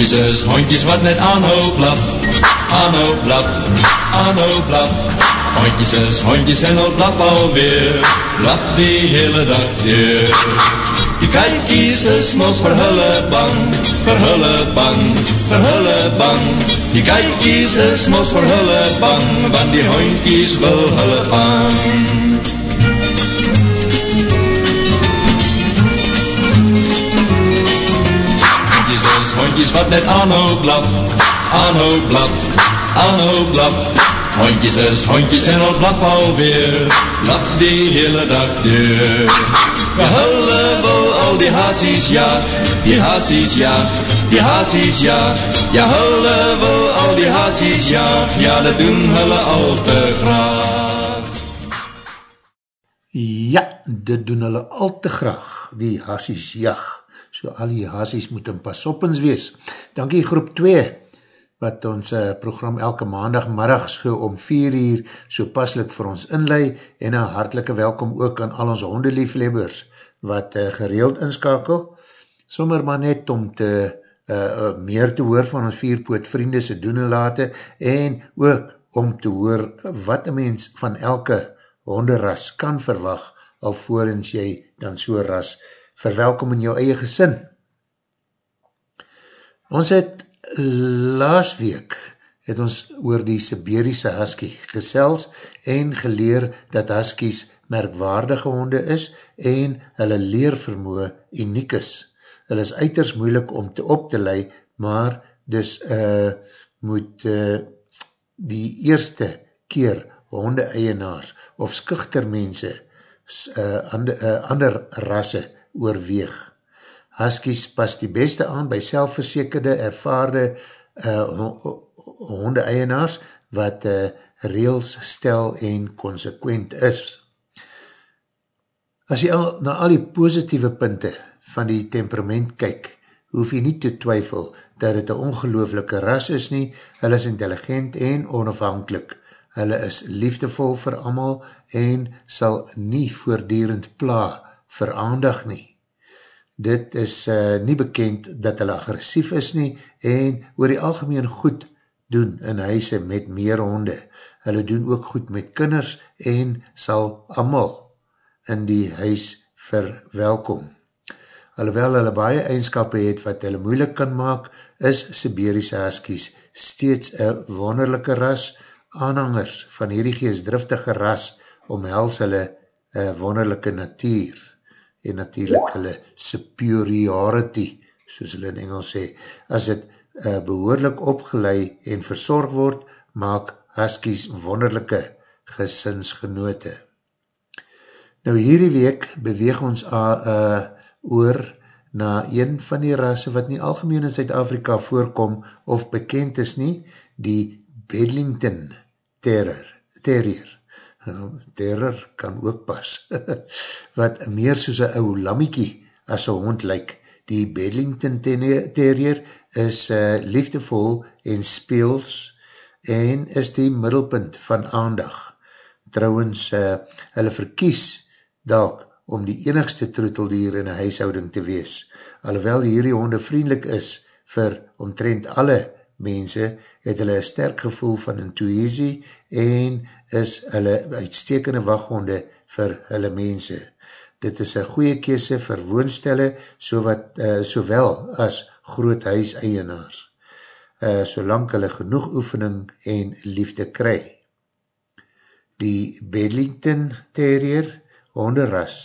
Hondjes is hondjes wat net aanhou blaf, aanhou blaf, aanhou blaf. Hondjes is hondjes en al blaf alweer, blaf die hele dag weer. Die kijkies is mos vir hulle bang, vir hulle bang, vir hulle bang. Die kijkies is mos vir hulle bang, want die hondjies wil hulle vang. Hondjes wat net aanhou blaf, aanhou blaf, aanhou blaf. Hondjes is hondjes en al blaf alweer, blaf die hele dag deur. Ja, hulle wil al die haasies jaag, die haasies jaag, die haasies jaag. Ja, hulle wil al die haasies jaag, ja, dat doen hulle al te graag. Ja, dit doen hulle al te graag, die haasies jaag so al die haasies moet in pasoppens wees. Dankie groep 2, wat ons uh, program elke maandagmiddag so om 4 uur so paslik vir ons inlei, en een hartelike welkom ook aan al ons hondelieflebbers, wat uh, gereeld inskakel, sommer maar net om te uh, uh, meer te hoor van ons vierpoot vriende se doen en late, en ook om te hoor wat een mens van elke honderras kan verwag, alvorens jy dan so ras verwelkom in jou eie gesin. Ons het laas week het ons oor die Siberiese husky gesels en geleer dat huskies merkwaardige honde is en hulle leervermoe uniek is. Hulle is uiters moeilik om te op te lei, maar dus uh, moet uh, die eerste keer honde eienaars of skuchter mense uh, ander, uh, ander rasse oorweeg. Huskies pas die beste aan by selfversekerde, ervaarde uh, honde-eienaars wat uh, reels stel en consequent is. As jy al, na al die positieve punte van die temperament kyk, hoef jy nie te twyfel dat het een ongelooflike ras is nie, hulle is intelligent en onafhankelijk, hulle is liefdevol vir amal en sal nie voordierend pla vir aandag nie. Dit is uh, nie bekend dat hulle agressief is nie en oor die algemeen goed doen in huise met meer honde. Hulle doen ook goed met kinders en sal amal in die huis verwelkom. Alhoewel hulle baie eigenskap het wat hulle moeilik kan maak, is Siberiese Huskies steeds een wonderlijke ras. Aanhangers van hierdie geestdriftige ras omhels hulle een wonderlijke natuur en natuurlijk hulle superiority, soos hulle in Engels sê, as het uh, behoorlik opgelei en verzorg word, maak huskies wonderlijke gesinsgenote. Nou hierdie week beweeg ons a, uh, oor na een van die rasse wat nie algemeen in Zuid-Afrika voorkom of bekend is nie, die Bedlington Terrier. terrier terror kan ook pas, wat meer soos een ou lammiekie as een hond lyk. Die Bedlington Terrier is uh, liefdevol en speels en is die middelpunt van aandag. Trouwens, uh, hulle verkies dalk om die enigste troeteldier in een huishouding te wees. Alhoewel hierdie honde vriendelik is vir omtrent alle mense het hulle een sterk gevoel van intuïsie en is hulle uitstekende wachthonde vir hulle mense. Dit is een goeie kese vir woonstelle so wat, uh, sowel as groot huiseienaars, uh, solang hulle genoeg oefening en liefde kry. Die Bedlington Terrier honderras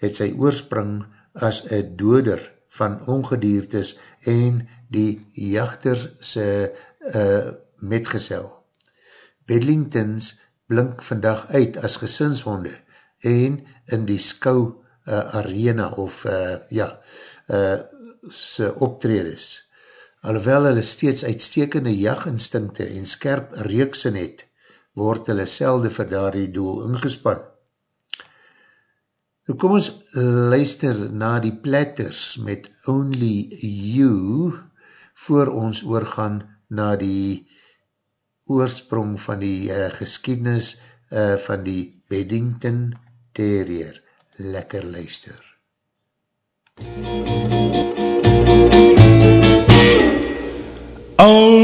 het sy oorsprong as een doder van ongediertes en die jachterse uh, metgesel. Bedlingtons blink vandag uit as gesinshonde en in die skou uh, arena of uh, ja, uh, se optredes. Alhoewel hulle steeds uitstekende jachtinstinkte en skerp reeksin het, word hulle selde vir daar die doel ingespan. Nou kom ons luister na die platters met Only You, voor ons oorgaan na die oorsprong van die uh, geskiednis uh, van die Beddington Terrier. Lekker luister. seem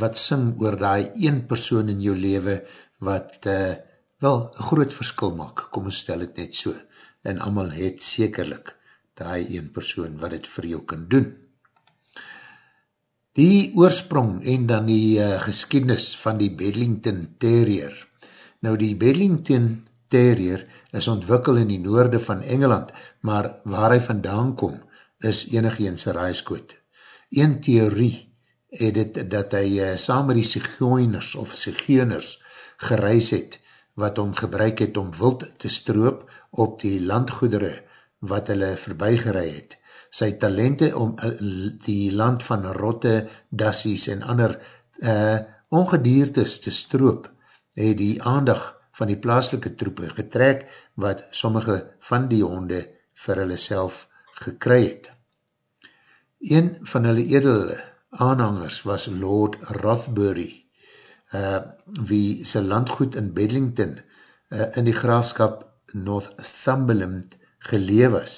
wat sing oor die een persoon in jou leven wat uh, wel een groot verskil maak, kom ons stel het net so, en amal het sekerlik die een persoon wat het vir jou kan doen. Die oorsprong en dan die uh, geschiedenis van die Bedlington Terrier. Nou die Bedlington Terrier is ontwikkel in die noorde van Engeland, maar waar hy vandaan kom, is enig eens raaiskoot. Een theorie het het dat hy uh, saam met die sigoiners of sigeuners gereis het, wat hom gebruik het om wild te stroop op die landgoedere wat hulle voorbij gerei het. Sy talente om uh, die land van rotte, dassies en ander uh, ongediertes te stroop, het die aandag van die plaaslike troepe getrek wat sommige van die honde vir hulle self gekry het. Een van hulle edele aanhangers was Lord Rothbury, uh, wie sy landgoed in Bedlington uh, in die graafskap Northumberland geleef was.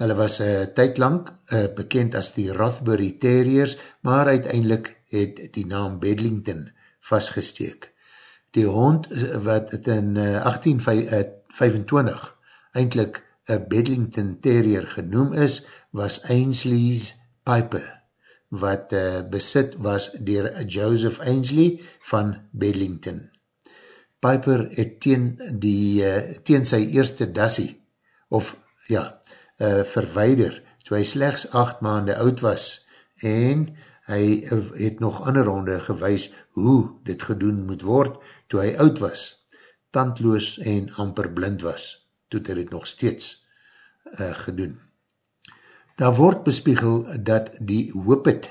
Hulle was uh, tyd lang uh, bekend as die Rothbury Terriers, maar uiteindelik het die naam Bedlington vastgesteek. Die hond wat het in uh, 1825 eindelijk een Bedlington Terrier genoem is, was Ainsley's Piper wat uh, besit was dier Joseph Ainsley van Bedlington. Piper het teen, die, uh, teen sy eerste dassie, of ja, uh, verweider, toe hy slechts acht maande oud was, en hy het nog ander ronde gewys hoe dit gedoen moet word, toe hy oud was, tandloos en amper blind was, toe hy dit nog steeds uh, gedoen. Daar word bespiegel dat die hoopit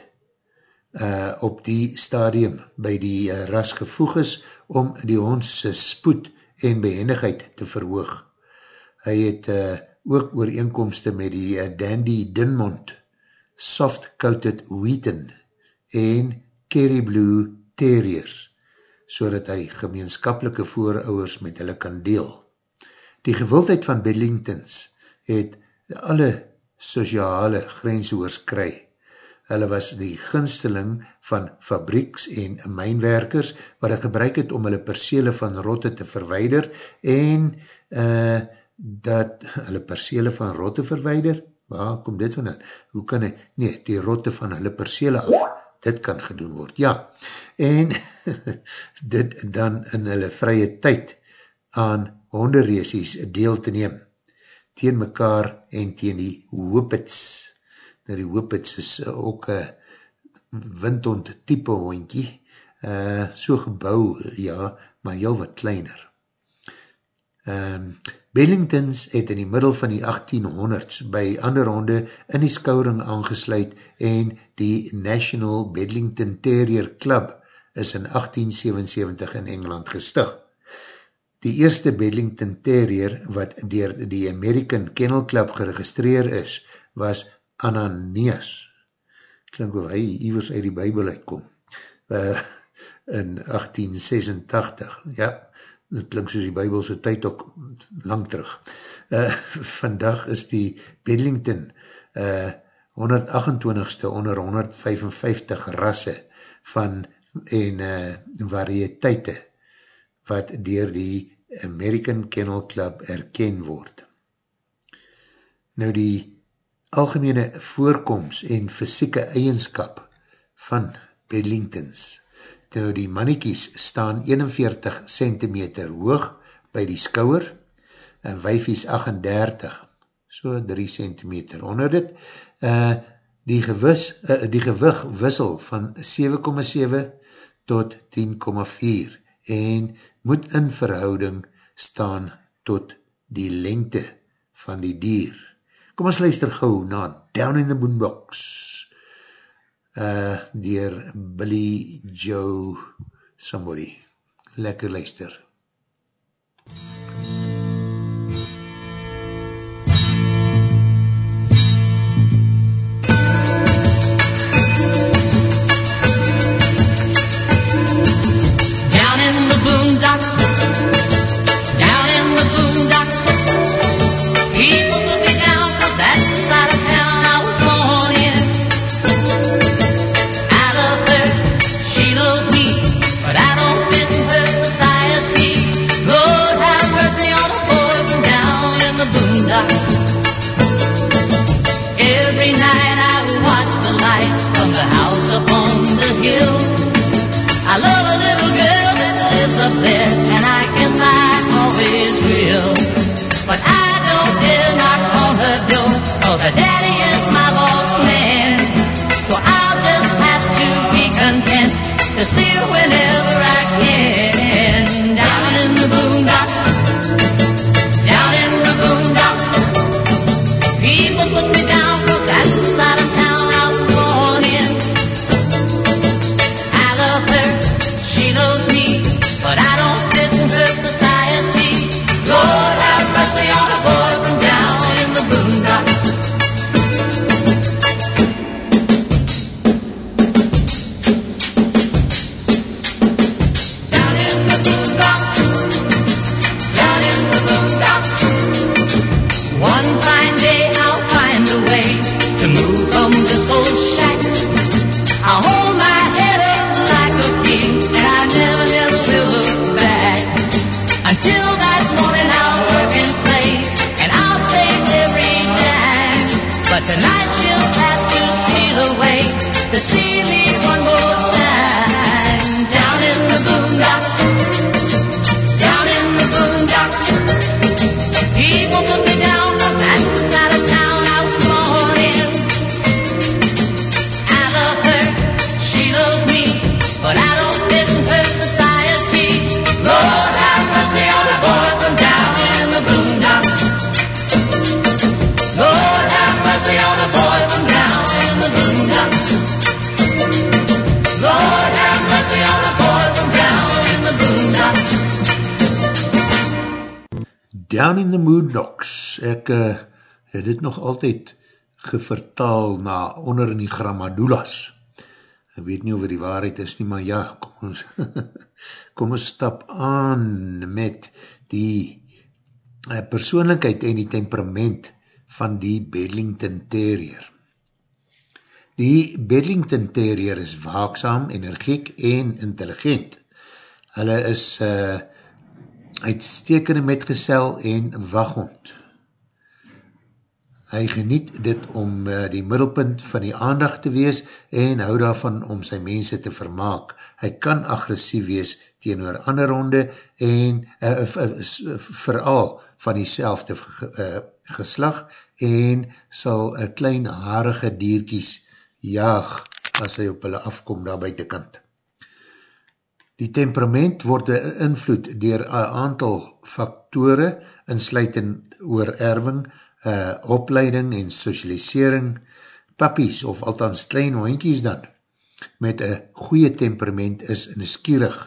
uh, op die stadium by die uh, ras gevoeg is om die hondse spoed en behendigheid te verhoog. Hy het uh, ook ooreenkomste met die uh, Dandy Dinmont, Soft Coated Wheaton en Kerry Blue Terriers, so dat hy gemeenskapelike voorouders met hulle kan deel. Die gewildheid van Bedlingtons het alle sociale grenshoors kry. Hulle was die gunsteling van fabrieks en mijnwerkers wat hy gebruik het om hulle perseele van rotte te verweider en uh, dat hulle perseele van rotte verweider, waar kom dit vandaan? Hoe kan hy, nee, die rotte van hulle perseele af, dit kan gedoen word, ja. En dit dan in hulle vrye tyd aan honderreesies deel te neem, teen mekaar en teen die hoopits. Nou die hoopits is ook een windhond type hondkie, uh, so gebouw, ja, maar heel wat kleiner. Um, Bellingtons het in die middel van die 1800s by ander honde in die skouring aangesluit en die National Bedlington Terrier Club is in 1877 in Engeland gestig. Die eerste Bedlington Terrier wat dier die American Kennel Club geregistreer is, was Ananias. Klink of hy iwers uit die bybel uitkom. Uh, in 1886, ja, dit klink soos die bybelse tyd ook lang terug. Uh, vandag is die Bedlington uh, 128ste onder 155 rasse van en uh, varieteite wat dier die American Kennel Club erken word. Nou die algemene voorkomst en fysieke eigenskap van Bedlingtons Nou die mannetjies staan 41 cm hoog by die skouwer en wijfies 38, so 3 cm onder dit. Uh, die, gewis, uh, die gewig wissel van 7,7 tot 10,4 en moet in verhouding staan tot die lengte van die dier. Kom ons luister gauw na Down in the Boondocks uh, dier Billy Joe somebody. Lekker luister. Down nog altyd gevertaal na onder in die Grammadulas. Ek weet nie of die waarheid is nie, maar ja, kom ons, kom ons stap aan met die uh, persoonlijkheid en die temperament van die Bedlington Terrier. Die Bedlington Terrier is waakzaam, energiek en intelligent. Hulle is uh, uitstekende metgesel en waghond. Hy geniet dit om uh, die middelpunt van die aandag te wees en hou daarvan om sy mense te vermaak. Hy kan agressief wees teenoor ander honde en uh, uh, vooral van die selfde uh, geslag en sal een klein harige dierkies jaag as hy op hulle afkom daar buitenkant. Die temperament word invloed dier een aantal faktore, insluitend oor erwing, uh, opleiding en socialisering, pappies of althans klein hoinkies dan, met een goeie temperament is neskierig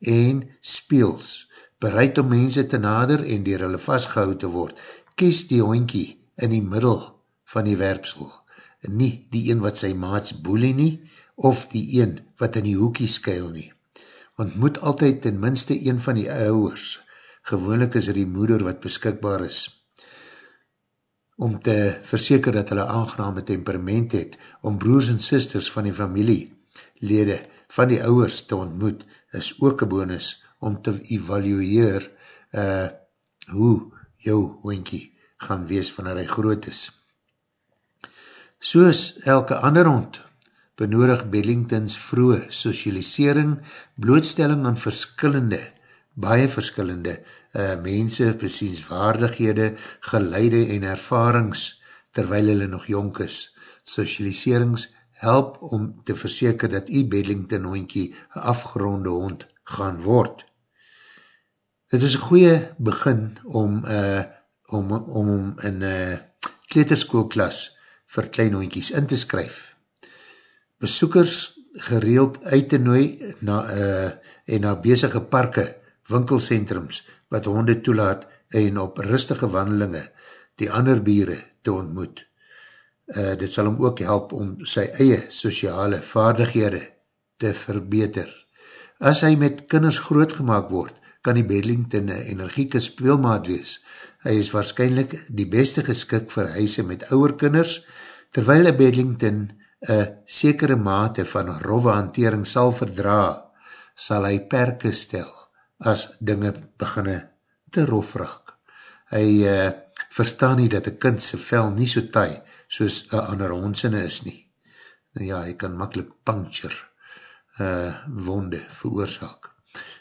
en speels, bereid om mense te nader en dier hulle vastgehoud te word. Kies die hoinkie in die middel van die werpsel, nie die een wat sy maats boelie nie, of die een wat in die hoekie skuil nie. Want moet altyd ten minste een van die ouwers, gewoonlik is er die moeder wat beskikbaar is, om te verseker dat hulle aangename temperament het, om broers en sisters van die familie, lede van die ouwers te ontmoet, is ook een bonus om te evalueer uh, hoe jou hoinkie gaan wees wanneer hy groot is. Soos elke ander hond, benodig Bellingtons vroege socialisering, blootstelling aan verskillende, baie verskillende uh, mense, besienswaardighede, geleide en ervarings, terwyl hulle nog jonk is. Socialiserings help om te verseker dat die Bedlington hoentjie een afgeronde hond gaan word. Het is een goeie begin om uh, om om in uh, kleterskoolklas vir klein hoentjies in te skryf. Besoekers gereeld uit te nooi na, uh, en na bezige parke, winkelcentrums, wat honde toelaat en op rustige wandelinge die ander biere te ontmoet. Uh, dit sal hom ook help om sy eie sociale vaardighede te verbeter. As hy met kinders grootgemaak word, kan die Bedlington een energieke speelmaat wees. Hy is waarschijnlijk die beste geskik vir huise met ouwer kinders, terwyl een Bedlington een sekere mate van rove hantering sal verdra, sal hy perke stel as dinge beginne te rof raak. Hy uh, verstaan nie dat een kind sy vel nie so taai soos een ander hondsinne is nie. Nou ja, hy kan makkelijk puncture uh, wonde veroorzaak.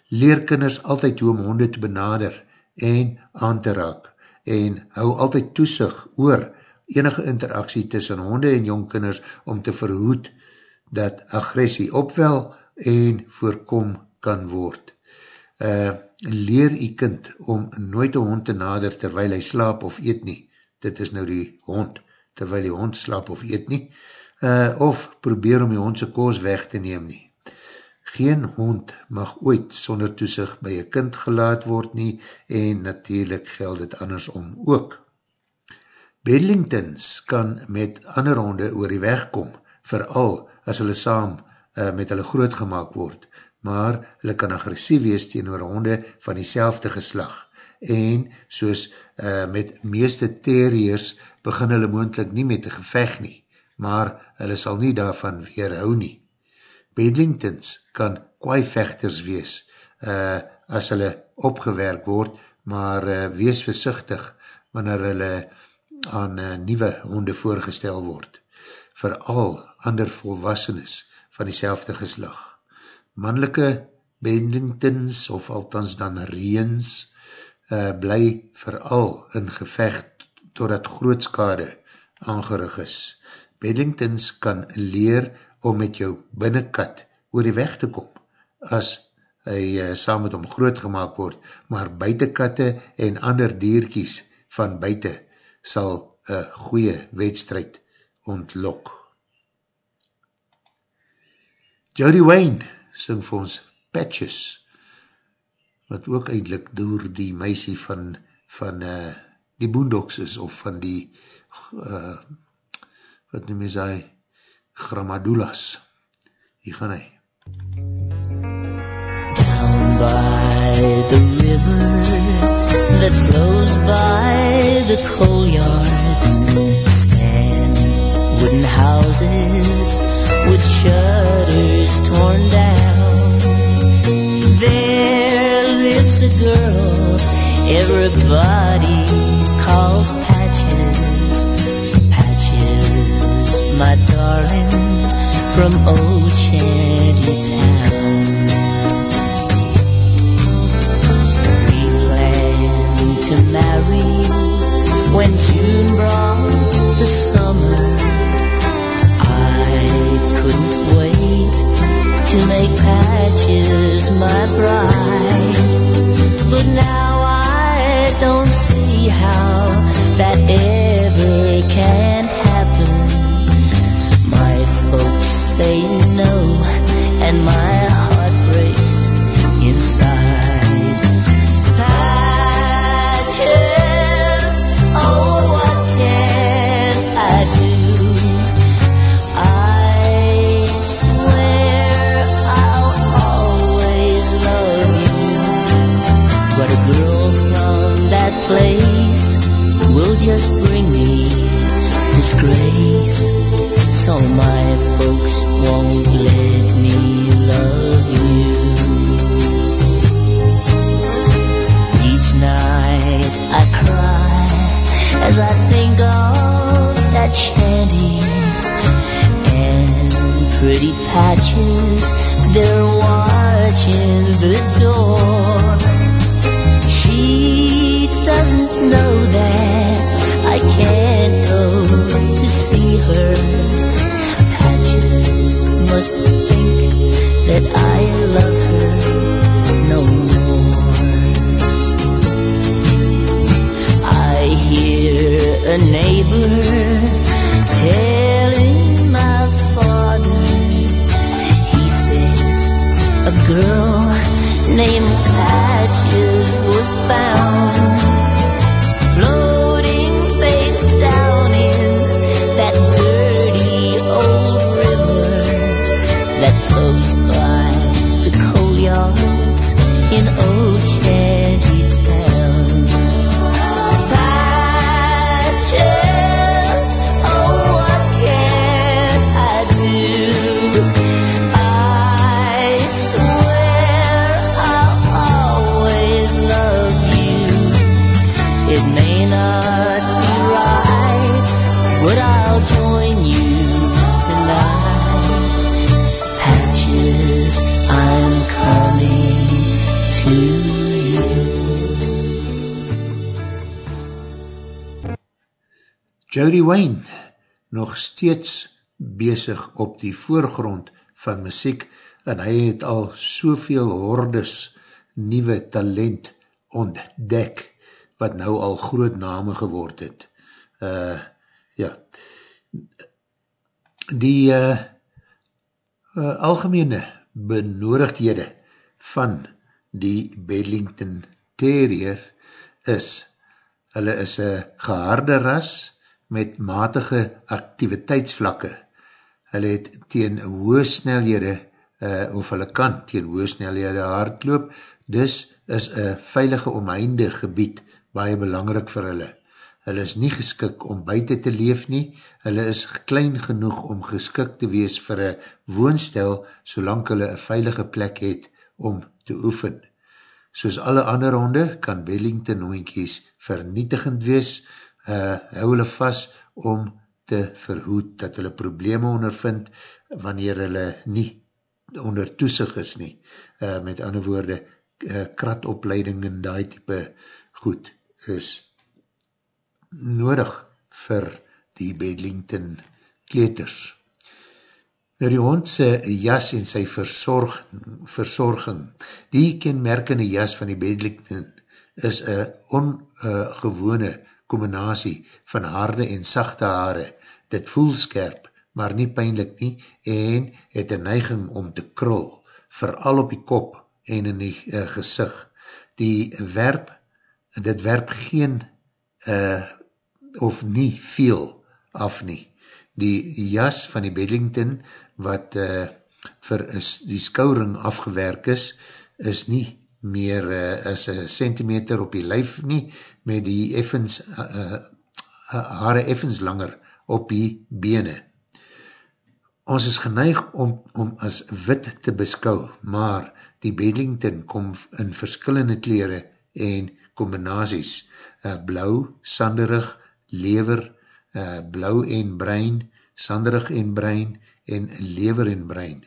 Leer kinders altyd hoe om honde te benader en aan te raak en hou altyd toesig oor enige interaksie tussen honde en jongkinders om te verhoed dat agressie opwel en voorkom kan word uh, leer die kind om nooit een hond te nader terwyl hy slaap of eet nie. Dit is nou die hond, terwyl die hond slaap of eet nie. Uh, of probeer om die hondse koos weg te neem nie. Geen hond mag ooit sonder toesig by een kind gelaat word nie en natuurlijk geld het andersom ook. Bedlingtons kan met ander honde oor die weg kom, vooral as hulle saam uh, met hulle grootgemaak word maar hulle kan agressief wees teenoor honde van die selfde geslag. En soos uh, met meeste terriers begin hulle moendlik nie met die geveg nie, maar hulle sal nie daarvan weerhou nie. Bedlingtons kan kwaai vechters wees uh, as hulle opgewerk word, maar uh, wees versichtig wanneer hulle aan uh, nieuwe honde voorgestel word. Vooral ander volwassenes van die selfde geslag mannelike Bendingtons of althans dan reens uh, bly veral in gevecht totdat grootskade aangerig is. Bendingtons kan leer om met jou binnenkat oor die weg te kom as hy uh, saam met hom groot gemaakt word, maar buitenkatte en ander dierkies van buiten sal een goeie wedstrijd ontlok. Jody Wayne sing vir ons Patches, wat ook eindelijk door die meisie van, van uh, die Boondocks is, of van die, uh, wat noem jy sy, Gramadulas. Hier gaan hy. Down by the river that flows by the coal yards stand wooden houses with shutters torn down. There lives a girl Everybody calls Patches, Patches, my darling, from shanty Jody Wayne, nog steeds bezig op die voorgrond van muziek en hy het al soveel hordes nieuwe talent ontdek wat nou al groot name geword het. Uh, ja, die uh, uh, algemene benodigdhede van die Bedlington Terrier is, hulle is een geharde ras met matige activiteitsvlakke. Hulle het teen hoë snelhede, uh, of hulle kan teen hoë snelhede hardloop, dus is een veilige omheinde gebied baie belangrik vir hulle. Hulle is nie geskik om buiten te leef nie, hulle is klein genoeg om geskik te wees vir een woonstel, solang hulle een veilige plek het om te oefen. Soos alle ander honde kan Wellington hoinkies vernietigend wees, uh, hou hulle vast om te verhoed dat hulle probleme ondervind wanneer hulle nie onder toesig is nie. Uh, met ander woorde, uh, kratopleiding en die type goed is nodig vir die Bedlington kleters. Nou die hondse jas en sy verzorg, verzorging, die kenmerkende jas van die Bedlington is een ongewone uh, combinatie van harde en sachte haare. Dit voel skerp, maar nie pijnlik nie en het een neiging om te krul, vooral op die kop en in die uh, gezicht. Die werp, dit werp geen uh, of nie veel af nie. Die jas van die Bedlington wat uh, vir die skouring afgewerk is, is nie meer uh, as een centimeter op die lijf nie, met die effens, uh, uh, haare effens langer op die bene. Ons is geneig om, om as wit te beskou, maar die Bedlington kom in verskillende kleren en combinaties, uh, blauw, sanderig, lever, uh, blauw en brein, sanderig en brein en lever en brein.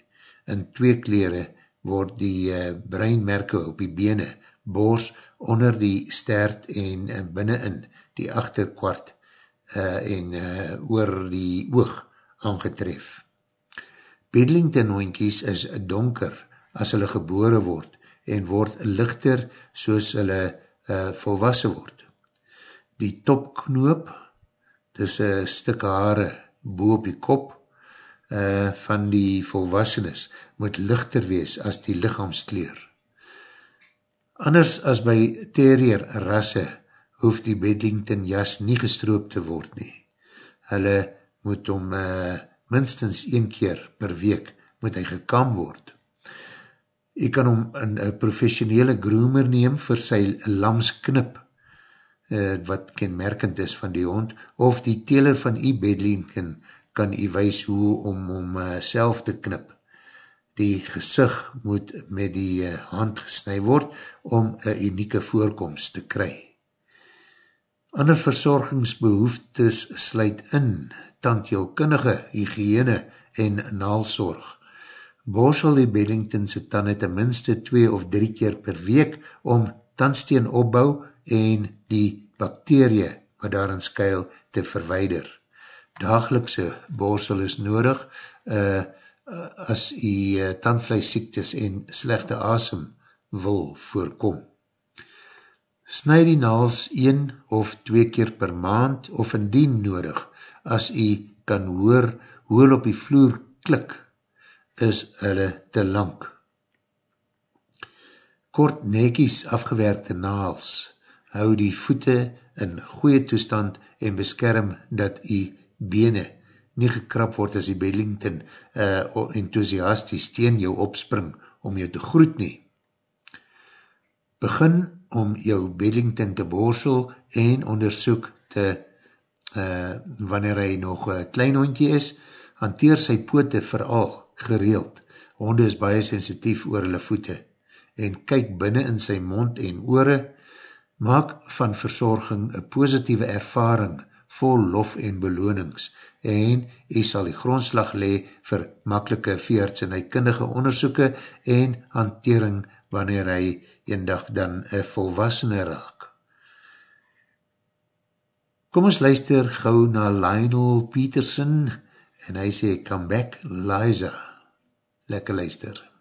In twee kleren word die uh, breinmerke op die bene, boos onder die stert en uh, binnenin die achterkwart uh, en uh, oor die oog aangetref. Bedlington hoinkies is donker as hulle gebore word en word lichter soos hulle uh, volwassen word. Die topknoop, dis een stuk haare boe op die kop uh, van die volwassenes, moet lichter wees as die lichaamskleur. Anders as by terrier rasse, hoef die Bedlington jas nie gestroop te word nie. Hulle moet om uh, minstens een keer per week moet hy gekam word. Jy kan hom een, een professionele groomer neem vir sy lamsknip, uh, wat kenmerkend is van die hond, of die teler van die bedlinken kan jy wees hoe om hom uh, self te knip. Die gezicht moet met die uh, hand gesnui word om een unieke voorkomst te kry. Ander verzorgingsbehoeftes sluit in tandheelkundige, hygiëne en naalsorg. Borsel die Beddingtonse tanden ten minste 2 of 3 keer per week om tandsteen opbouw en die bakterie wat daarin skuil te verweider. Dagelikse borsel is nodig uh, as die uh, tandvleisiektes en slechte asem wil voorkom. Snij die naals 1 of 2 keer per maand of indien nodig as jy kan hoor hoel op die vloer klik, is hulle te lang. Kort nekies afgewerkte naals hou die voete in goeie toestand en beskerm dat die bene nie gekrap word as die Bedlington uh, enthousiasties teen jou opspring om jou te groet nie. Begin om jou Bedlington te borsel en onderzoek te uh, wanneer hy nog een klein hondje is, hanteer sy poote vooral gereeld. Honde is baie sensitief oor hulle voete en kyk binnen in sy mond en oore, maak van verzorging een positieve ervaring vol lof en belonings en hy sal die grondslag le vir makkelike veerts en hy kindige onderzoeke en hantering wanneer hy een dag dan een volwassene raak. Kom ons luister gauw na Lionel Peterson en hy sê, come back Liza. Lekker luister.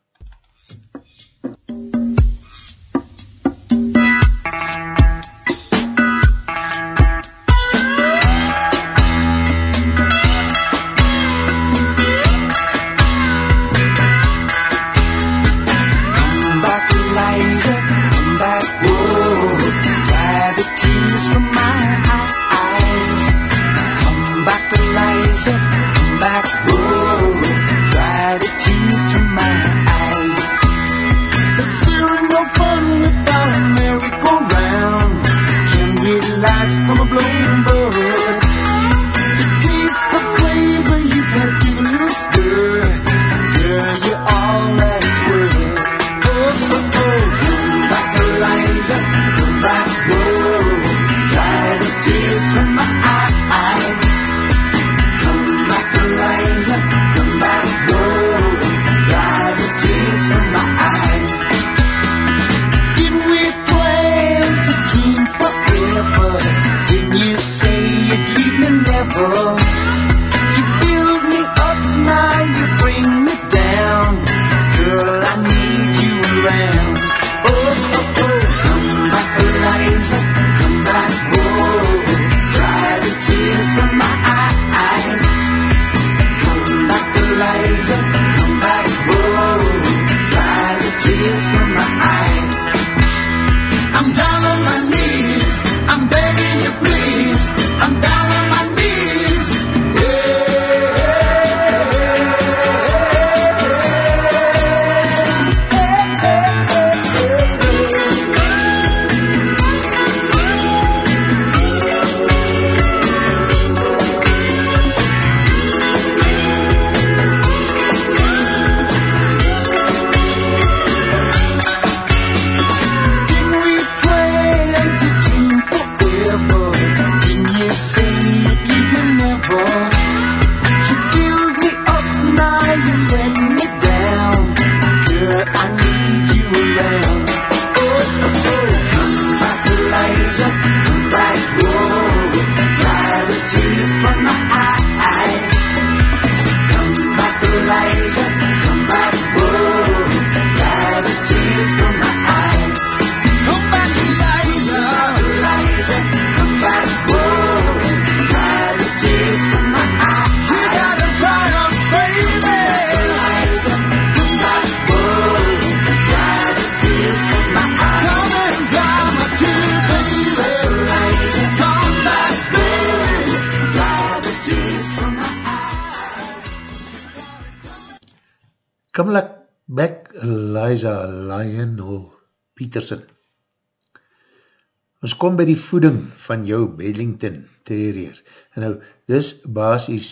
Kom by die voeding van jou Bedlington Terrier. En nou, dis basis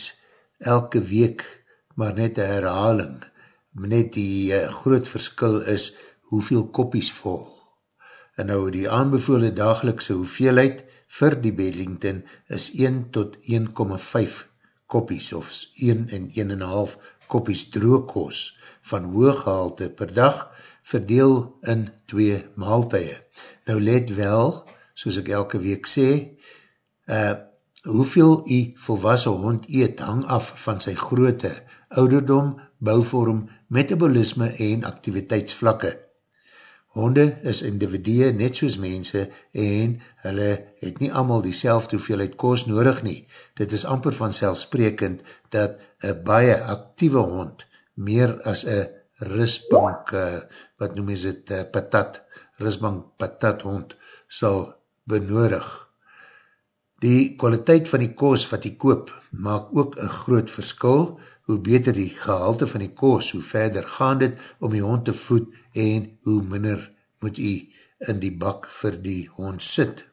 elke week, maar net een herhaling. Net die uh, groot verskil is hoeveel kopies vol. En nou, die aanbevole dagelikse hoeveelheid vir die Bedlington is 1 tot 1,5 kopies of 1 en 1,5 kopies droogkos van hooggehalte per dag verdeel in twee maaltuie. Nou let wel, soos ek elke week sê, uh, hoeveel die volwassen hond eet hang af van sy grootte, ouderdom, bouvorm, metabolisme en activiteitsvlakke. Honde is individue net soos mense en hulle het nie allemaal die selfde hoeveelheid koos nodig nie. Dit is amper vanzelfsprekend dat een baie actieve hond meer as een risbank, uh, wat noem is het, uh, patat, risbank patat hond sal benodig. Die kwaliteit van die koos wat die koop maak ook een groot verskil, hoe beter die gehalte van die koos, hoe verder gaan dit om die hond te voed en hoe minder moet jy in die bak vir die hond sit.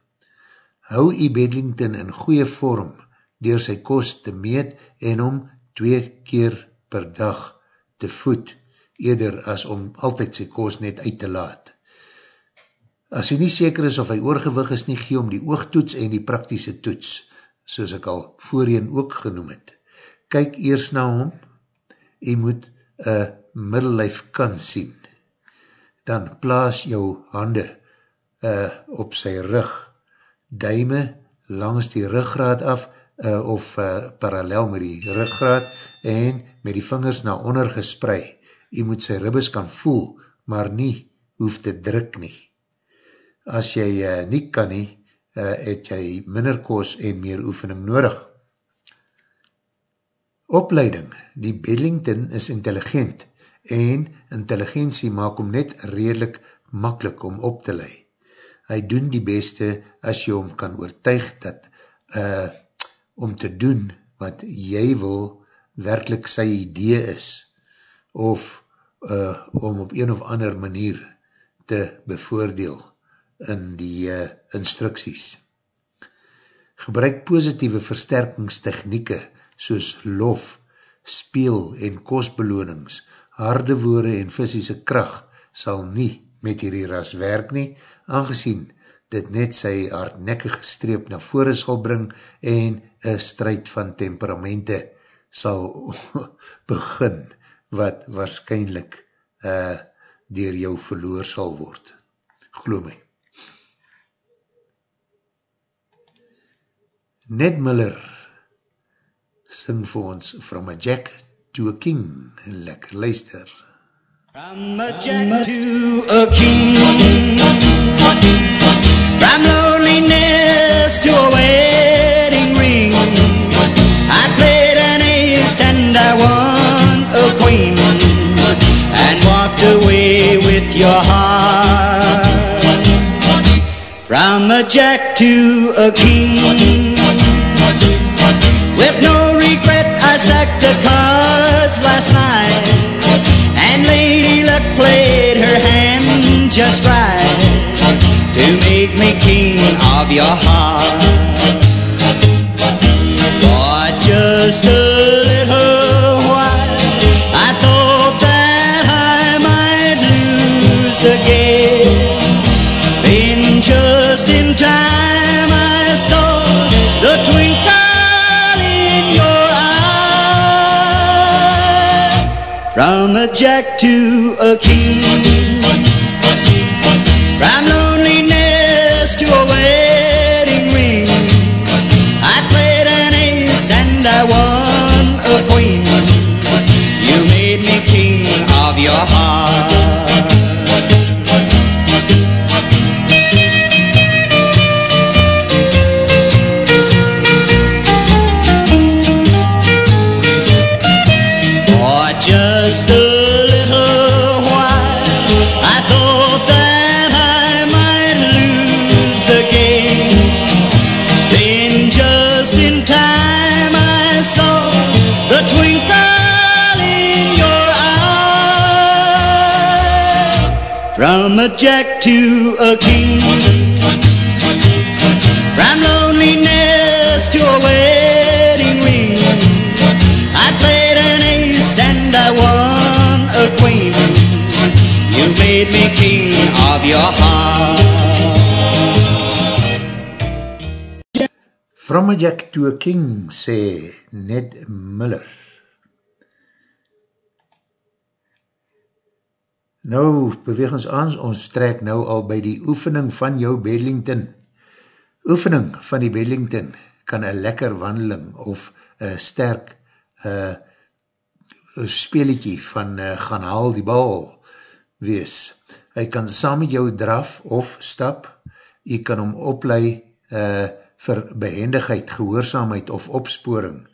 Hou jy Bedlington in goeie vorm door sy koos te meet en om twee keer per dag te voed, eerder as om altyd sy koos net uit te laat. As jy nie seker is of hy oorgewig is nie, gee om die oogtoets en die praktische toets, soos ek al voorheen ook genoem het kyk eers na hom, jy moet een middellijf kan sien. Dan plaas jou hande uh, op sy rug, duime langs die ruggraad af, uh, of uh, parallel met die ruggraad, en met die vingers na onder gesprei. Jy moet sy ribbes kan voel, maar nie hoef te druk nie. As jy uh, nie kan nie, uh, het jy minder koos en meer oefening nodig. Opleiding, die Bedlington is intelligent en intelligentie maak hom net redelijk makkelijk om op te lei. Hy doen die beste as jy hom kan oortuig dat uh, om te doen wat jy wil werkelijk sy idee is of uh, om op een of ander manier te bevoordeel in die uh, instructies. Gebruik positieve versterkingstechnieke soos lof, speel en kostbelonings, harde woorde en fysische kracht sal nie met hierdie ras werk nie, aangezien dit net sy hardnekkige streep na vore sal bring en een strijd van temperamente sal begin wat waarschijnlijk uh, dier jou verloor sal word. Glo my. Ned Miller sing vir ons From a Jack to a King. Lekker luister. From a Jack to a King. From loneliness to a wedding ring. I played an ace and I won a queen. And walked away with your heart. From a Jack to a King I the cards last night. And Lady Luck played her hand just right to make me king of your heart. For just From a jack to a king. From a jack to a king. From loneliness to a wedding ring. I played an ace and I won a queen. You made me king of your heart. From a Jack to a King, sê Ned Miller. Nou, beweeg ons aan, ons trek nou al by die oefening van jou Bedlington. Oefening van die Bedlington kan een lekker wandeling of een sterk uh, speletjie van uh, gaan haal die bal wees. Hy kan saam met jou draf of stap, jy kan hom oplei uh, vir behendigheid, gehoorzaamheid of opsporing.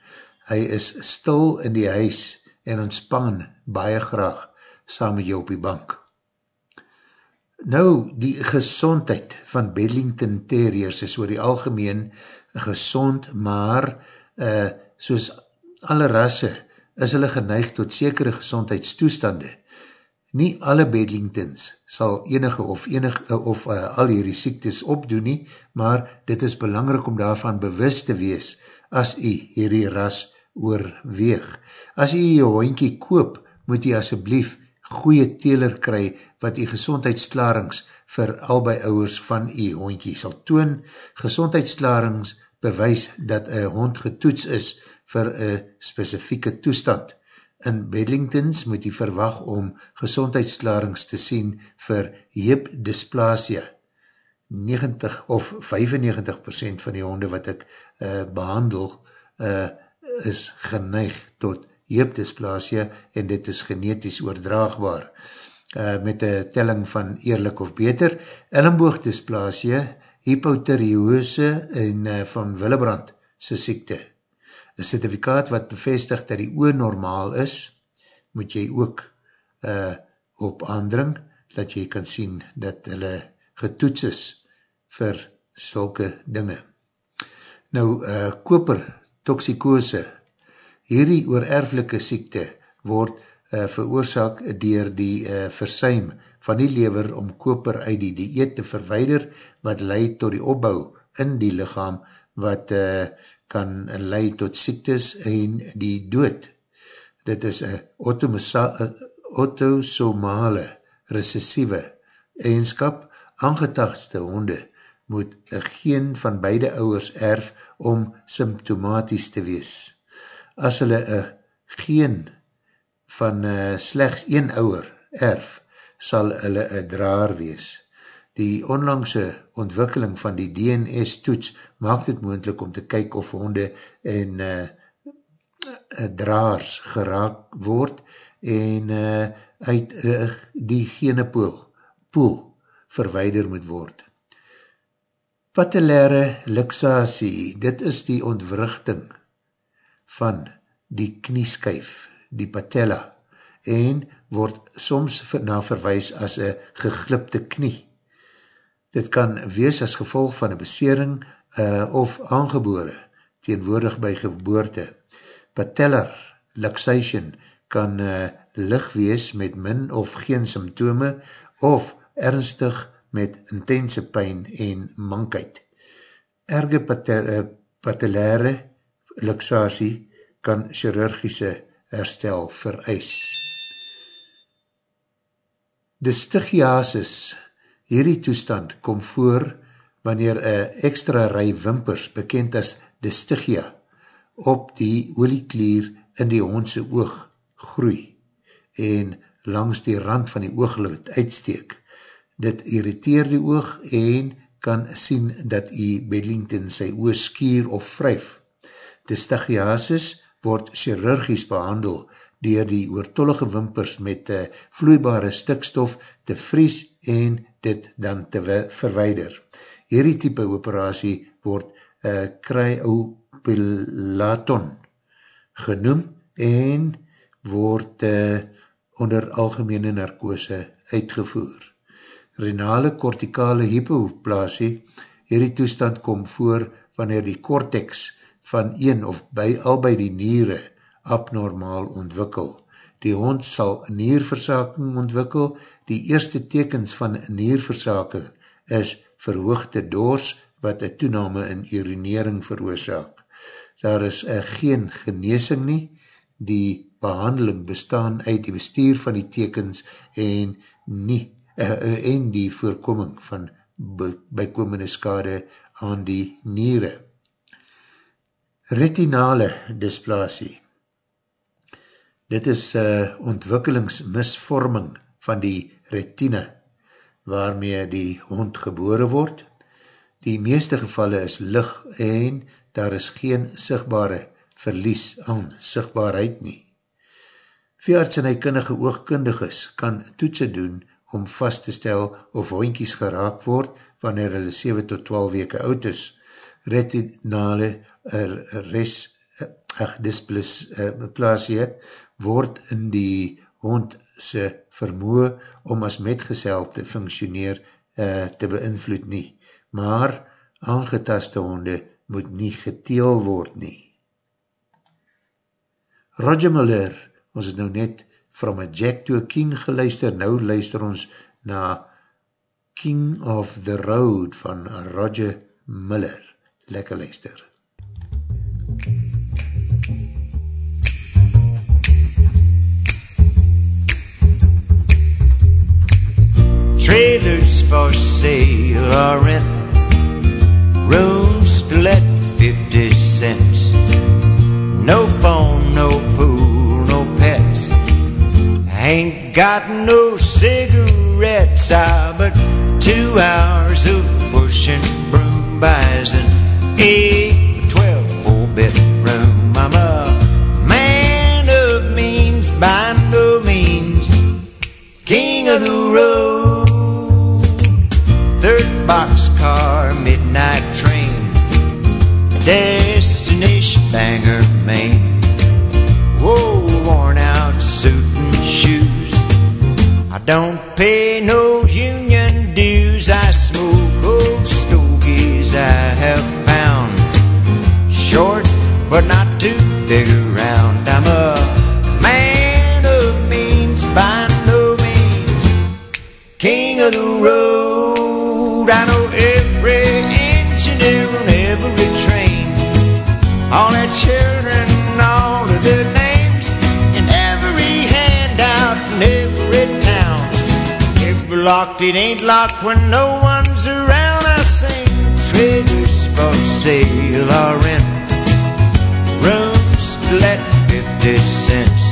Hy is stil in die huis en ontspan baie graag saam met jou op die bank. Nou, die gezondheid van Bedlington Terriers is oor die algemeen gezond, maar uh, soos alle rasse is hulle geneig tot sekere gezondheidstoestande. Nie alle Bedlingtons sal enige of, enige, of uh, al hierdie siektes opdoen nie, maar dit is belangrik om daarvan bewust te wees as jy hierdie ras oorweeg. As jy jou hoinkie koop, moet jy asjeblief goeie teler kry wat die gezondheidsklarings vir albei ouwers van die hondkie sal toon. Gezondheidsklarings bewys dat een hond getoets is vir een specifieke toestand. In Bedlingtons moet jy verwag om gezondheidsklarings te sien vir heepdysplasia. 90 of 95% van die honde wat ek uh, behandel uh, is geneig tot heupdysplasia en dit is genetisch oordraagbaar. Uh, met een telling van eerlik of beter, ellenboogdysplasia, hypotheriose en uh, van Willebrand sy siekte. Een certificaat wat bevestig dat die oor normaal is, moet jy ook uh, op aandring, dat jy kan sien dat hulle getoets is vir sulke dinge. Nou, uh, koper, toxikose, Hierdie oorerflike siekte word uh, veroorzaak dier die uh, versuim van die lever om koper uit die dieet te verweider wat leid tot die opbouw in die lichaam wat uh, kan leid tot siektes en die dood. Dit is een autosomale recessieve eigenskap. Aangetagste honde moet geen van beide ouwers erf om symptomatisch te wees as hulle een geen van uh, slechts een ouwer erf, sal hulle een draar wees. Die onlangse ontwikkeling van die DNS toets maak dit moendlik om te kyk of honde en uh, draars geraak word en uh, uit uh, die gene pool, verweider moet word. Patellaire luxasie, dit is die ontwrichting van die knieskyf, die patella, en word soms na verwijs as een geglipte knie. Dit kan wees as gevolg van een besering uh, of aangebore, teenwoordig by geboorte. Patellar luxation kan uh, lig wees met min of geen symptome, of ernstig met intense pijn en mankheid. Erge uh, patellaire luxasie kan chirurgische herstel vereis. Dystigiasis, hierdie toestand kom voor wanneer een extra rij wimpers, bekend as dystigia, op die olieklier in die hondse oog groei en langs die rand van die ooglid uitsteek. Dit irriteer die oog en kan sien dat die Bedlington sy oog skier of vryf Dystagiasis word chirurgies behandel dier die oortollige wimpers met vloeibare stikstof te vries en dit dan te verweider. Hierdie type operatie word uh, cryopilaton genoem en word uh, onder algemene narkose uitgevoer. Renale kortikale hypoplasie, hierdie toestand kom voor wanneer die cortex van een of by albei die niere abnormaal ontwikkel. Die hond sal nierversaking ontwikkel. Die eerste tekens van nierversaking is verhoogde doors wat een toename in urinering veroorzaak. Daar is uh, geen geneesing nie. Die behandeling bestaan uit die bestuur van die tekens en, nie, uh, en die voorkoming van bykomende skade aan die niere. Retinale dysplasie Dit is uh, ontwikkelingsmisvorming van die retine waarmee die hond gebore word. Die meeste gevalle is lig en daar is geen sigbare verlies aan sigbaarheid nie. Veearts en hy kindige oogkundiges kan toetse doen om vast te stel of hondkies geraak word wanneer hulle 7 tot 12 weke oud is. Retinale res, ach, dysplasie word in die hond se vermoe om as metgesel te functioneer uh, te beïnvloed nie, maar aangetaste honde moet nie geteel word nie. Roger Miller, ons het nou net from a Jack to a King geluister, nou luister ons na King of the Road van Roger Miller. Lekker luister. Trailers for sale or rent. Rooms to let 50 cents. No phone, no pool, no pets. Ain't got no cigarettes ah, But two hours of pushing broom Buys an 8 12 four-bedroom I'm a man of means by no means. King of the road. Third boxcar, midnight train. Destination Bangor, Maine Whoa, worn out suit and shoes. I don't pay no big around. I'm a man of means by no means King of the road. I know every engineer on every train All their children, all of their names And every handout in every town. If locked, it ain't locked when no one's around. I sing trailers for sale or rent let 50 cents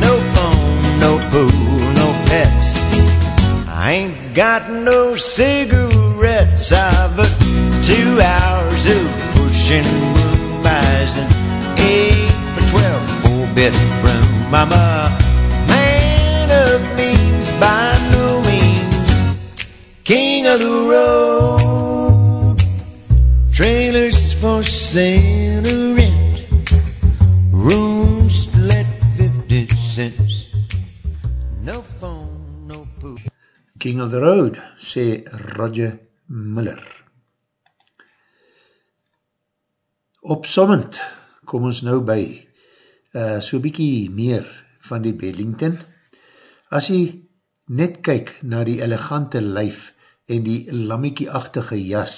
No phone, no pool, no pets. I ain't got no cigarettes. I've but two hours of pushing moon Buys an eight or twelve four-bedroom I'm a man of means by no means. King of the road. Trailers for sale King of the Road, sê Roger Miller. Opsommend, kom ons nou by, uh, so bykie meer van die Bellington. As jy net kyk na die elegante lyf en die lammiekie-achtige jas,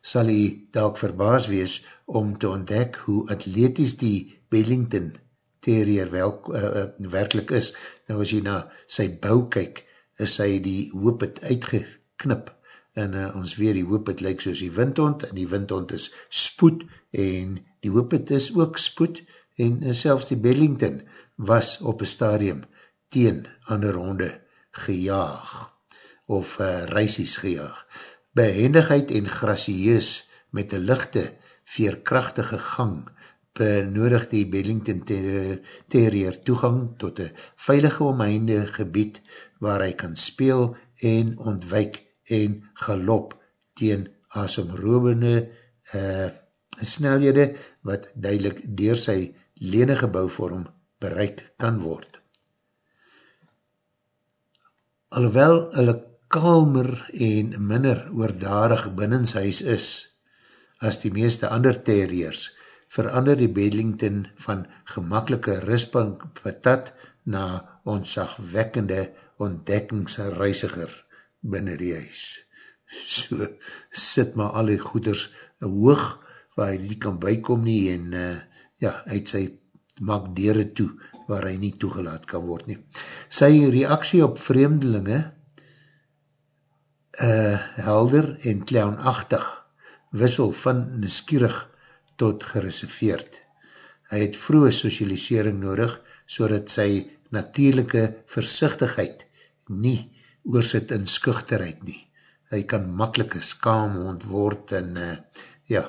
sal jy dalk verbaas wees om te ontdek hoe atleties die Bellington terrier wel, uh, uh, werkelijk is. Nou as jy na sy bou kyk, is hy die hoop het uitgeknip en uh, ons weer die hoop het lyk soos die windhond en die windhond is spoed en die hoop het is ook spoed en uh, selfs die Bellington was op een stadium teen ander honde gejaag of uh, reisies gejaag. Behendigheid en gracieus met een lichte veerkrachtige gang benodig die Bellington Terrier toegang tot een veilige omheinde gebied waar hy kan speel en ontwijk en galop teen asomrobende uh, snelhede wat duidelik door sy lenige bouwvorm bereik kan word. Alhoewel hulle kalmer en minder oordadig binnenshuis is as die meeste ander terriers, verander die Bedlington van gemakkelike rustbank patat na ontzagwekkende ontdekkingsreisiger binnen die huis. So sit maar al die goeders hoog waar hy nie kan bykom nie en uh, ja, uit sy maak dere toe waar hy nie toegelaat kan word nie. Sy reaksie op vreemdelinge uh, helder en clownachtig wissel van neskierig tot gereserveerd. Hy het vroege socialisering nodig, so dat sy natuurlijke versichtigheid nie oorsit in skuchterheid nie. Hy kan makkelike skaam ontwoord en uh, ja,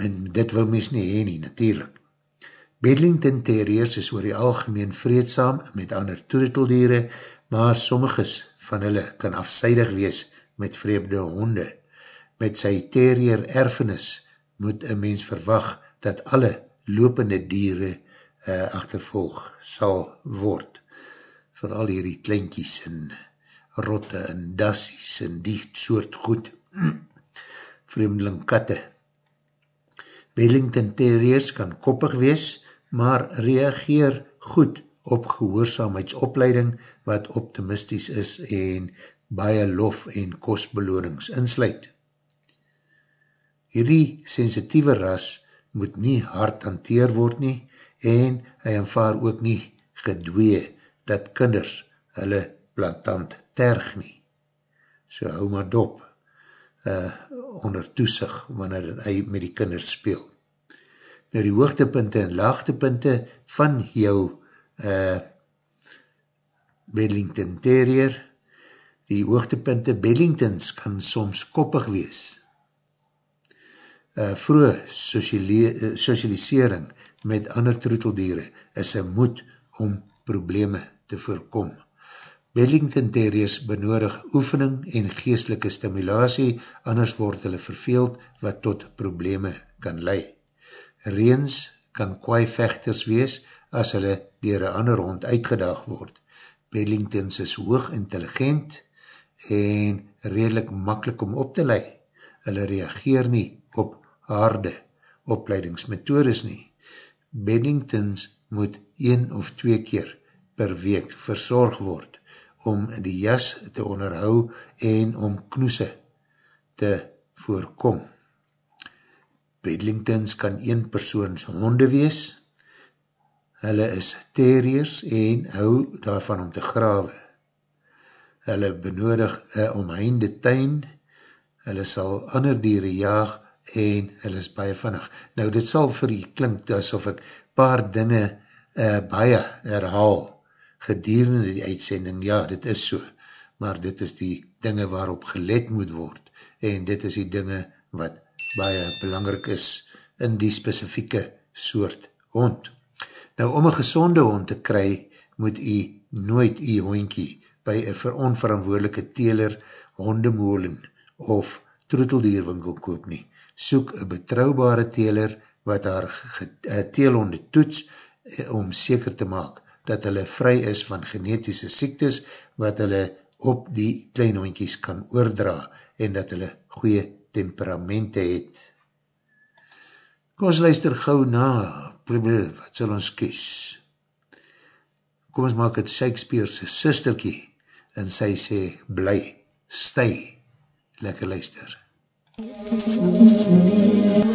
en dit wil mens nie heen nie, natuurlijk. Bedlington Terriers is oor die algemeen vreedsaam met ander toereteldiere, maar sommiges van hulle kan afseidig wees met vreemde honde. Met sy terrier erfenis moet een mens verwag dat alle lopende diere uh, achtervolg sal word. Vooral hierdie kleinkies en rotte en dassies en die soort goed. Vreemdeling katte. Wellington Terriers kan koppig wees, maar reageer goed op gehoorzaamheidsopleiding wat optimisties is en baie lof en kostbelonings insluit. Hierdie sensitieve ras moet nie hard hanteer word nie en hy aanvaar ook nie gedwee dat kinders hulle plantant terg nie. So hou maar dop uh, onder toesig wanneer hy met die kinders speel. Nou die hoogtepunte en laagtepunte van jou uh, Bellington Terrier, die hoogtepunte Bellingtons kan soms koppig wees. Uh, vroeg socialisering met ander troeteldiere is een moed om probleme te voorkom. Bellington Terriers benodig oefening en geestelike stimulatie, anders word hulle verveeld wat tot probleme kan lei. Reens kan kwaai vechters wees, as hulle dier een ander hond uitgedaag word. Bellingtons is hoog intelligent en redelijk makkelijk om op te lei. Hulle reageer nie op harde opleidingsmethodes nie. Bellingtons moet een of twee keer per week verzorg word om die jas te onderhou en om knoese te voorkom. Bedlingtons kan een persoons honde wees, Hulle is terriers en hou daarvan om te grawe. Hulle benodig een omheinde tuin, hulle sal ander dieren jaag en hulle is baie vannig. Nou dit sal vir jy klink asof ek paar dinge uh, baie herhaal gedurende die uitsending. Ja, dit is so, maar dit is die dinge waarop gelet moet word en dit is die dinge wat baie belangrijk is in die specifieke soort hond. Nou, om een gezonde hond te kry, moet jy nooit jy hondkie by een veronverantwoordelike teler, hondemolen of troeteldierwinkel koop nie. Soek een betrouwbare teler wat haar eh, teelhonde toets eh, om seker te maak dat hulle vry is van genetische siektes wat hulle op die klein hondkies kan oordra en dat hulle goeie temperamente het. Kom ons luister gauw na wat sal ons kies? Kom ons maak het Shakespeare's sisterkie en sy sê, bly, stay, lekker luister. And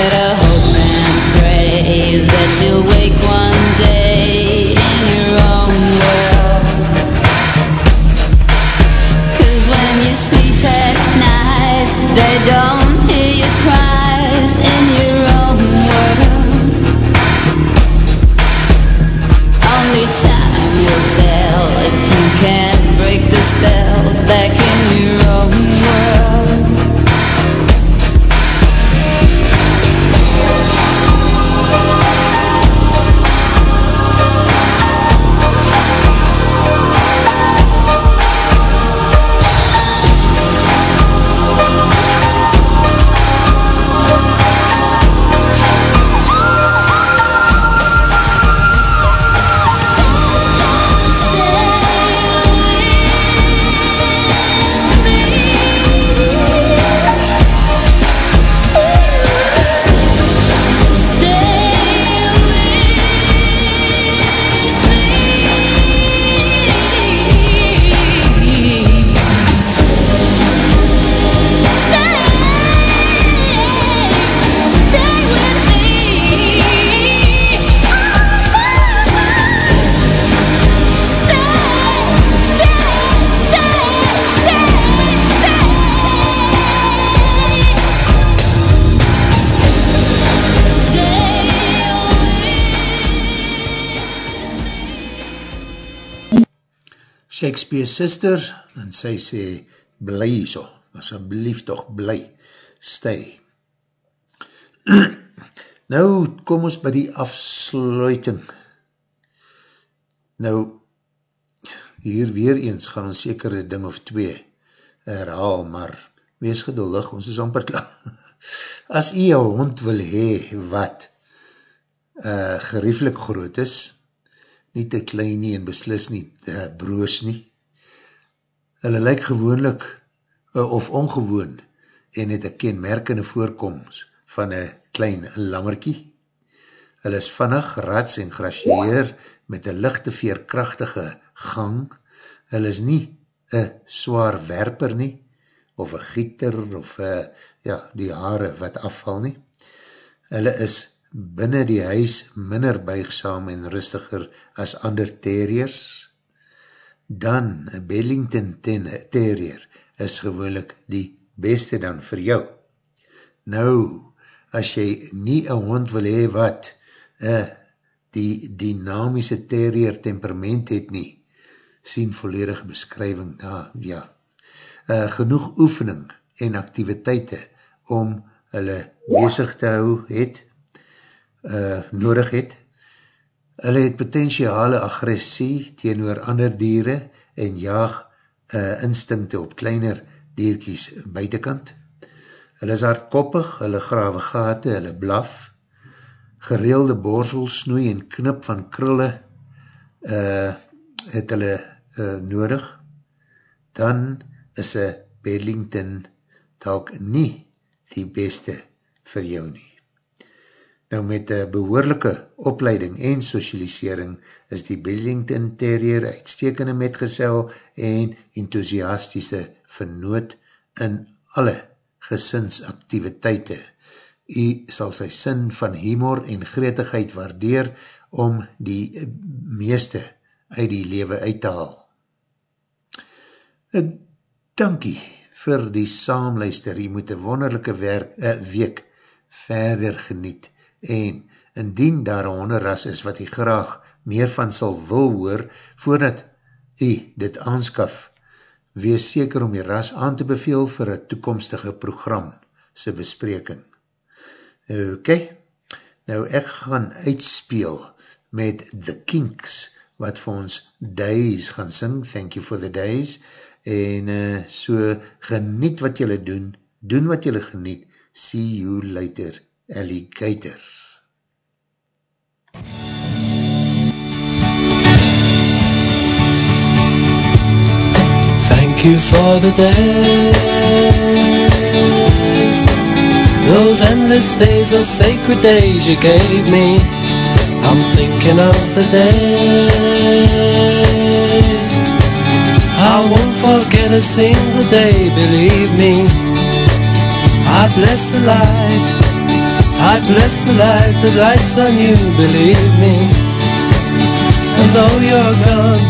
better hope and pray that you'll wake one Shakespeare Sisters, en sy sê, bly so, asjeblief toch bly, stay. nou, kom ons by die afsluiting. Nou, hier weer eens gaan ons sekere ding of twee herhaal, maar wees geduldig, ons is amper klaar. As jy jou hond wil hee wat uh, gerieflik groot is, nie te klein nie en beslis nie uh, broos nie. Hulle lyk gewoonlik uh, of ongewoon en het een kenmerkende voorkomst van een klein lammerkie. Hulle is vannig, rats en grasieer met een lichte veerkrachtige gang. Hulle is nie een zwaar werper nie, of een gieter, of uh, ja, die haare wat afval nie. Hulle is binnen die huis minder buigsaam en rustiger as ander terriers, dan Bellington terrier is gewoonlik die beste dan vir jou. Nou, as jy nie een hond wil hee wat uh, die dynamische terrier temperament het nie, sien volledige beskrywing, ja, ja. Uh, genoeg oefening en activiteite om hulle bezig te hou het, uh, nodig het. Hulle het potentiale agressie teenoor ander dieren en jaag uh, instinkte op kleiner dierkies buitenkant. Hulle is hardkoppig, hulle grawe gate, hulle blaf, gereelde borsel, snoei en knip van krulle uh, het hulle uh, nodig. Dan is een Bedlington talk nie die beste vir jou nie. Nou met een behoorlijke opleiding en socialisering is die Billington Terrier uitstekende metgesel en enthousiastische vernoot in alle gesinsactiviteite. U sal sy sin van humor en gretigheid waardeer om die meeste uit die lewe uit te haal. Dankie vir die saamluister. Jy moet een wonderlijke werk, uh, week verder geniet en indien daar een honderras is wat jy graag meer van sal wil hoor, voordat jy dit aanskaf, wees seker om die ras aan te beveel vir een toekomstige program se bespreking. Ok, nou ek gaan uitspeel met The Kinks, wat vir ons Days gaan sing, Thank You for the Days, en uh, so geniet wat jylle doen, doen wat jylle geniet, see you later, alligator. Thank you for the days. Those endless days, those sacred days you gave me. I'm thinking of the days. I won't forget a single day, believe me. I bless the light I bless the light that lights on you, believe me. And though you're gone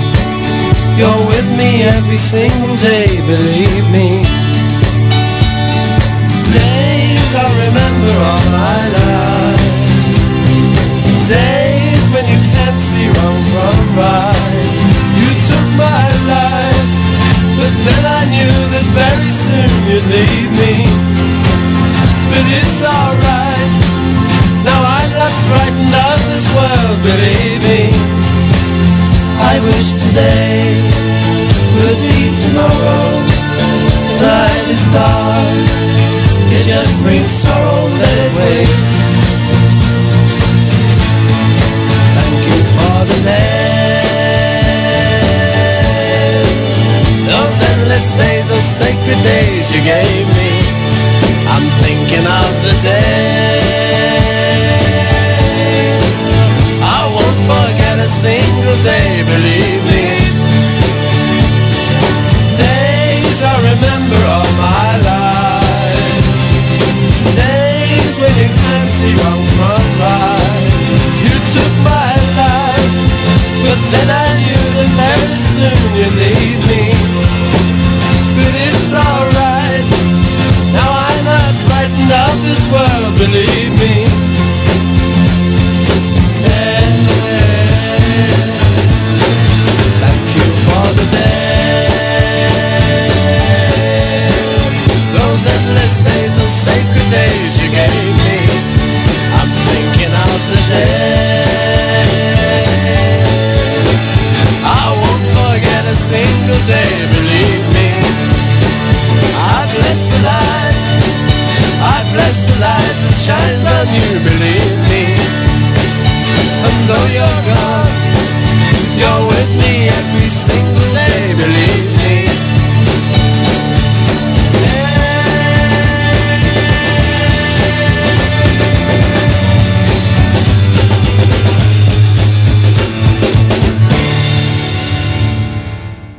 You're with me every single day, believe me. Days I'll remember all my life. Days when you can't see wrong from right. You took my life But then I knew that very soon you'd leave me But it's alright Now I'm not frightened of this world, believe me I wish today would be tomorrow. Night is dark, it just brings sorrow, let it wait. Thank you for the days, those endless days, those sacred days you gave me. I'm thinking of the days I won't forget a single day, believe me. Days I remember all my life. Days when you can't see wrong from right. You took my life, but then I knew that very soon you'd leave me. But it's alright. Of this world, believe me. Thank you for the days. Those endless days, those sacred days you gave me. I'm thinking of the days. I won't forget a single day, believe me. I bless the light I bless the light that shines on you, believe me. And though you're gone You're with me every single day, believe me